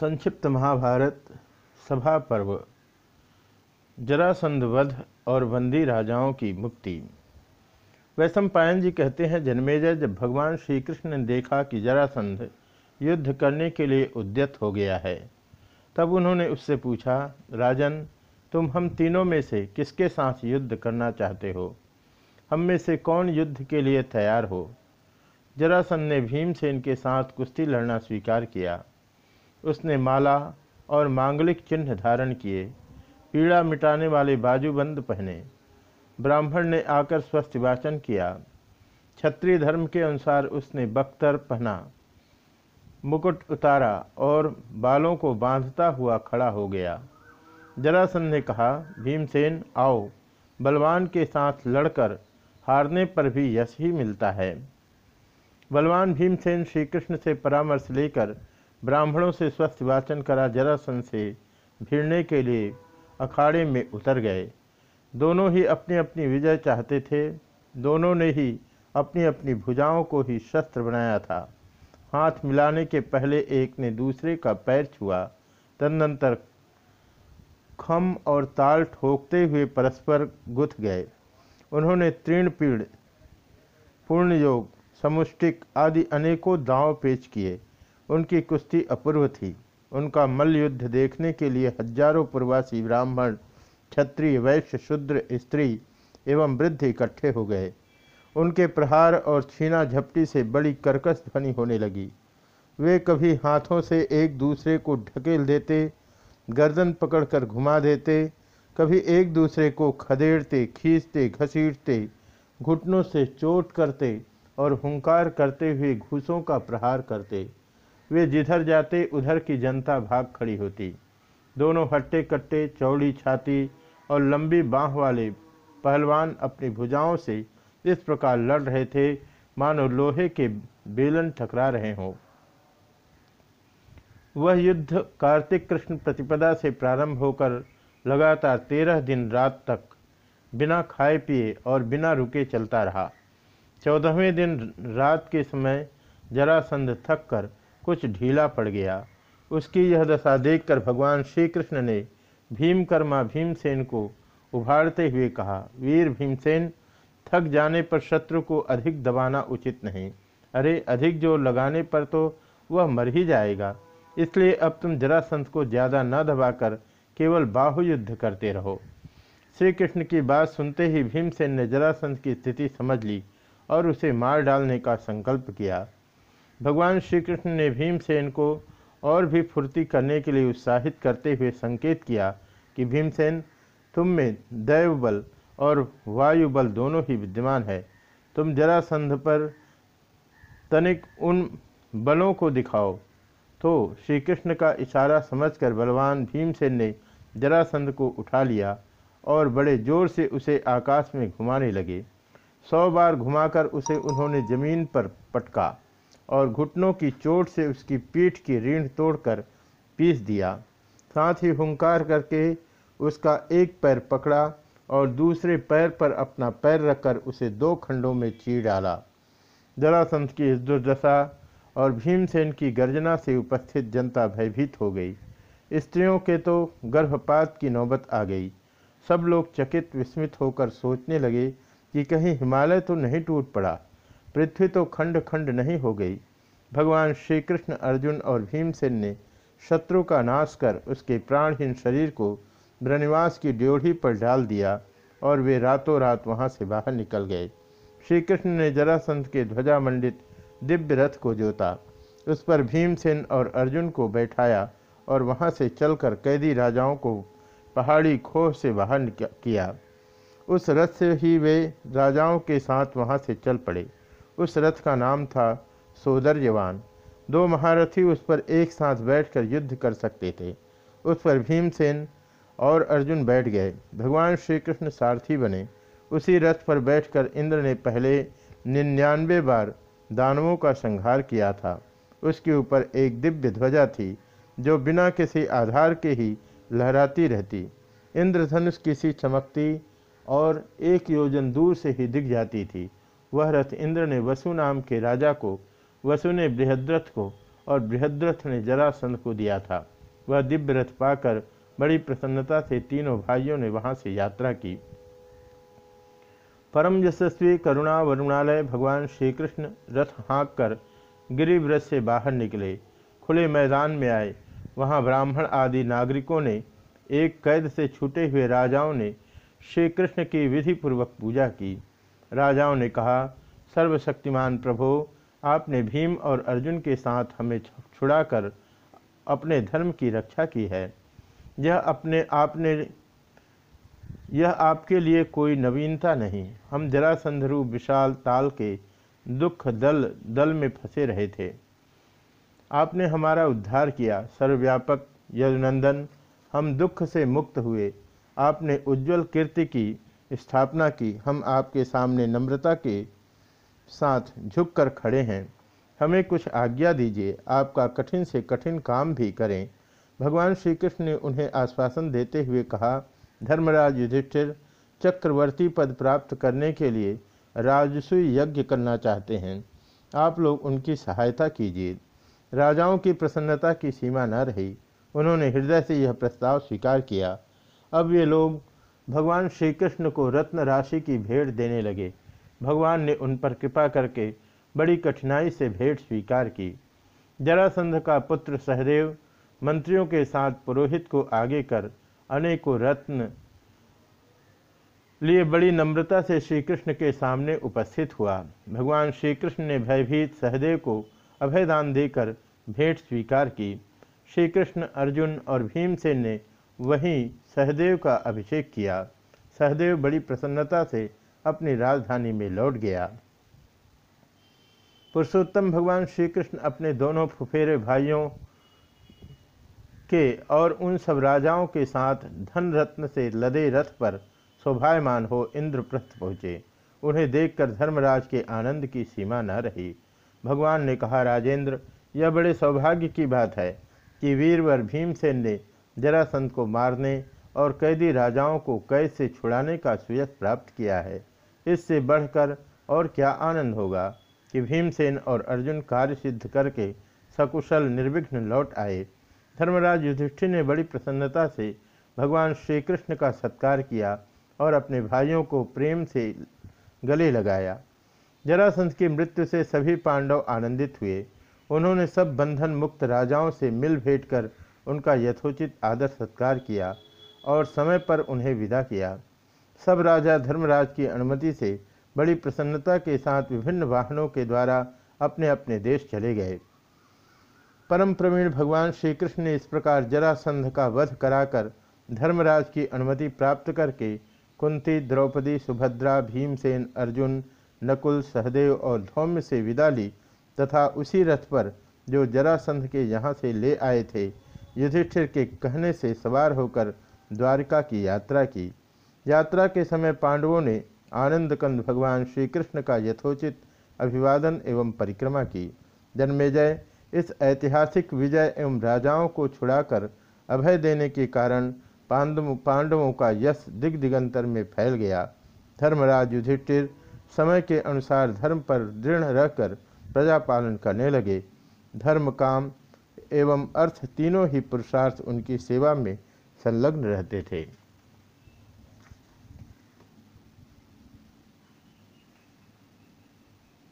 संक्षिप्त महाभारत सभा पर्व। जरासंध वध और बंदी राजाओं की मुक्ति। वैशम पायन जी कहते हैं, जन्मेजय जब भगवान श्री कृष्ण ने देखा कि जरासंध युद्ध करने के लिए उद्यत हो गया है, तब उन्होंने उससे पूछा, राजन, तुम हम तीनों में से किसके साथ युद्ध करना चाहते हो? हम में से कौन युद्ध के लिए तैयार हो? जरासंध ने भीम से इनके साथ कुश्ती लड़ना स्वीकार किया। उसने माला और मांगलिक चिन्ह धारण किए, पीड़ा मिटाने वाले बाजूबंद पहने। ब्राह्मण ने आकर स्वस्थ वाचन किया। क्षत्रिय धर्म के अनुसार उसने बख्तर पहना, मुकुट उतारा और बालों को बांधता हुआ खड़ा हो गया। जरासन ने कहा, भीमसेन, आओ। बलवान के साथ लड़कर हारने पर भी यश ही मिलता है। बलवान भीमसेन श्री कृष्ण से परामर्श लेकर ब्राह्मणों से स्वस्थ वाचन करा जरासन से भिड़ने के लिए अखाड़े में उतर गए। दोनों ही अपनी अपनी विजय चाहते थे। दोनों ने ही अपनी अपनी भुजाओं को ही शस्त्र बनाया था। हाथ मिलाने के पहले एक ने दूसरे का पैर छुआ। तदनंतर खम और ताल ठोकते हुए परस्पर गुथ गए। उन्होंने तीर्ण पीड़ पूर्ण योग समुष्टिक आदि अनेकों दांव पेच किए। उनकी कुश्ती अपूर्व थी। उनका मल्ल युद्ध देखने के लिए हज़ारों प्रवासी ब्राह्मण, क्षत्रिय, वैश्य, शूद्र, स्त्री एवं वृद्ध इकट्ठे हो गए। उनके प्रहार और छीना झपटी से बड़ी कर्कश ध्वनि होने लगी। वे कभी हाथों से एक दूसरे को ढकेल देते, गर्दन पकड़कर घुमा देते, कभी एक दूसरे को खदेड़ते, खींचते, घसीटते, घुटनों से चोट करते और हुंकार करते हुए घूसों का प्रहार करते। वे जिधर जाते, उधर की जनता भाग खड़ी होती। दोनों हट्टे कट्टे, चौड़ी छाती और लंबी बाँह वाले पहलवान अपनी भुजाओं से इस प्रकार लड़ रहे थे, मानो लोहे के बेलन ठकरा रहे हों। वह युद्ध कार्तिक कृष्ण प्रतिपदा से प्रारंभ होकर लगातार तेरह दिन रात तक बिना खाए पिए और बिना रुके चलता रहा। चौदहवें दिन रात के समय जरासंध थक कर कुछ ढीला पड़ गया। उसकी यह दशा देखकर भगवान श्री कृष्ण ने भीमकर्मा भीमसेन को उभारते हुए कहा, वीर भीमसेन, थक जाने पर शत्रु को अधिक दबाना उचित नहीं। अरे, अधिक ज़ोर लगाने पर तो वह मर ही जाएगा। इसलिए अब तुम जरासंत को ज़्यादा न दबाकर केवल बाहु युद्ध करते रहो श्री कृष्ण की बात सुनते ही भीमसेन ने जरासंत की स्थिति समझ ली और उसे मार डालने का संकल्प किया। भगवान श्री कृष्ण ने भीमसेन को और भी फुर्ती करने के लिए उत्साहित करते हुए संकेत किया कि भीमसेन, तुम में दैव बल और वायु बल दोनों ही विद्यमान है। तुम जरासंध पर तनिक उन बलों को दिखाओ। तो श्री कृष्ण का इशारा समझकर बलवान भीमसेन ने जरासंध को उठा लिया और बड़े ज़ोर से उसे आकाश में घुमाने लगे। सौ बार घुमाकर उसे उन्होंने ज़मीन पर पटका। और घुटनों की चोट से उसकी पीठ की रीढ़ तोड़कर पीस दिया। साथ ही हुंकार करके उसका एक पैर पकड़ा और दूसरे पैर पर अपना पैर रखकर उसे दो खंडों में चीर डाला। जरासंध की इस दुर्दशा और भीमसेन की गर्जना से उपस्थित जनता भयभीत हो गई। स्त्रियों के तो गर्भपात की नौबत आ गई। सब लोग चकित विस्मित होकर सोचने लगे कि कहीं हिमालय तो नहीं टूट पड़ा। पृथ्वी तो खंड खंड नहीं हो गई। भगवान श्री कृष्ण अर्जुन और भीमसेन ने शत्रु का नाश कर उसके प्राणहीन शरीर को ब्रनिवास की ड्योढ़ी पर डाल दिया और वे रातों रात वहाँ से बाहर निकल गए। श्री कृष्ण ने जरासंत के ध्वजा मंडित दिव्य रथ को जोता। उस पर भीमसेन और अर्जुन को बैठाया और वहाँ से चलकर कैदी राजाओं को पहाड़ी खोह से बाहर किया। उस रथ से ही वे राजाओं के साथ वहाँ से चल पड़े। उस रथ का नाम था सोदर्यवान दो महारथी उस पर एक साथ बैठकर युद्ध कर सकते थे। उस पर भीमसेन और अर्जुन बैठ गए। भगवान श्री कृष्ण सारथी बने। उसी रथ पर बैठकर इंद्र ने पहले निन्यानवे बार दानवों का संहार किया था। उसके ऊपर एक दिव्य ध्वजा थी, जो बिना किसी आधार के ही लहराती रहती। इंद्रधनुष किसी चमकती और एक योजन दूर से ही दिख जाती थी। वह रथ इंद्र ने वसु नाम के राजा को, वसु ने बृहद्रथ को और बृहद्रथ ने जरासंध को दिया था। वह दिव्य रथ पाकर बड़ी प्रसन्नता से तीनों भाइयों ने वहाँ से यात्रा की। परम यशस्वी करुणा वरुणालय भगवान श्री कृष्ण रथ हाँक कर गिरिव्रत से बाहर निकले। खुले मैदान में आए। वहाँ ब्राह्मण आदि नागरिकों ने एक कैद से छूटे हुए राजाओं ने श्री कृष्ण की विधिपूर्वक पूजा की। राजाओं ने कहा, सर्वशक्तिमान प्रभो, आपने भीम और अर्जुन के साथ हमें छुड़ाकर अपने धर्म की रक्षा की है। यह अपने आपने, यह आपके लिए कोई नवीनता नहीं। हम जरासंधरु विशाल, ताल के दुख दल दल में फंसे रहे थे। आपने हमारा उद्धार किया। सर्वव्यापक यदुनंदन हम दुख से मुक्त हुए। आपने उज्जवल कीर्ति की। स्थापना की, हम आपके सामने नम्रता के साथ झुककर खड़े हैं। हमें कुछ आज्ञा दीजिए, आपका कठिन से कठिन काम भी करें। भगवान श्री कृष्ण ने उन्हें आश्वासन देते हुए कहा, धर्मराज युधिष्ठिर, चक्रवर्ती पद प्राप्त करने के लिए राजसूय यज्ञ करना चाहते हैं। आप लोग उनकी सहायता कीजिए। राजाओं की प्रसन्नता की सीमा न रही। उन्होंने हृदय से यह प्रस्ताव स्वीकार किया। अब ये लोग भगवान श्री कृष्ण को रत्न राशि की भेंट देने लगे। भगवान ने उन पर कृपा करके बड़ी कठिनाई से भेंट स्वीकार की। जरासंध का पुत्र सहदेव मंत्रियों के साथ पुरोहित को आगे कर अनेकों रत्न लिए बड़ी नम्रता से श्री कृष्ण के सामने उपस्थित हुआ। भगवान श्री कृष्ण ने भयभीत सहदेव को अभयदान देकर भेंट स्वीकार की। श्री कृष्ण अर्जुन और भीमसेन ने वहीं सहदेव का अभिषेक किया। सहदेव बड़ी प्रसन्नता से अपनी राजधानी में लौट गया। पुरुषोत्तम भगवान श्री कृष्ण अपने दोनों फुफेरे भाइयों के और उन सब राजाओं के साथ धन रत्न से लदे रथ पर शोभायमान हो इंद्रप्रस्थ पहुँचे। उन्हें देखकर धर्मराज के आनंद की सीमा न रही। भगवान ने कहा, राजेंद्र, यह बड़े सौभाग्य की बात है कि वीरवर भीमसेन ने जरासंध को मारने और कैदी राजाओं को कैद से छुड़ाने का सुयस प्राप्त किया है। इससे बढ़कर और क्या आनंद होगा कि भीमसेन और अर्जुन कार्य सिद्ध करके सकुशल निर्विघ्न लौट आए। धर्मराज युधिष्ठिर ने बड़ी प्रसन्नता से भगवान श्री कृष्ण का सत्कार किया और अपने भाइयों को प्रेम से गले लगाया। जरासंध की मृत्यु से सभी पांडव आनंदित हुए। उन्होंने सब बंधन मुक्त राजाओं से मिल भेंट कर उनका यथोचित आदर सत्कार किया। और समय पर उन्हें विदा किया। सब राजा धर्मराज की अनुमति से बड़ी प्रसन्नता के साथ विभिन्न वाहनों के द्वारा अपने अपने देश चले गए। परम प्रवीण भगवान श्री कृष्ण ने इस प्रकार जरासंध का वध कराकर धर्मराज की अनुमति प्राप्त करके कुंती, द्रौपदी, सुभद्रा, भीमसेन, अर्जुन, नकुल, सहदेव और धौम्य से विदा ली तथा उसी रथ पर जो जरासंध के यहाँ से ले आए थे, युधिष्ठिर के कहने से सवार होकर द्वारिका की यात्रा की। यात्रा के समय पांडवों ने आनंदकंद भगवान श्री कृष्ण का यथोचित अभिवादन एवं परिक्रमा की। जन्मेजय इस ऐतिहासिक विजय एवं राजाओं को छुड़ाकर अभय देने के कारण पांडव पांडवों का यश दिग्दिगंतर में फैल गया। धर्मराज युधिष्ठिर समय के अनुसार धर्म पर दृढ़ रहकर प्रजा पालन करने लगे। धर्म, काम एवं अर्थ तीनों ही पुरुषार्थ उनकी सेवा में संलग्न रहते थे।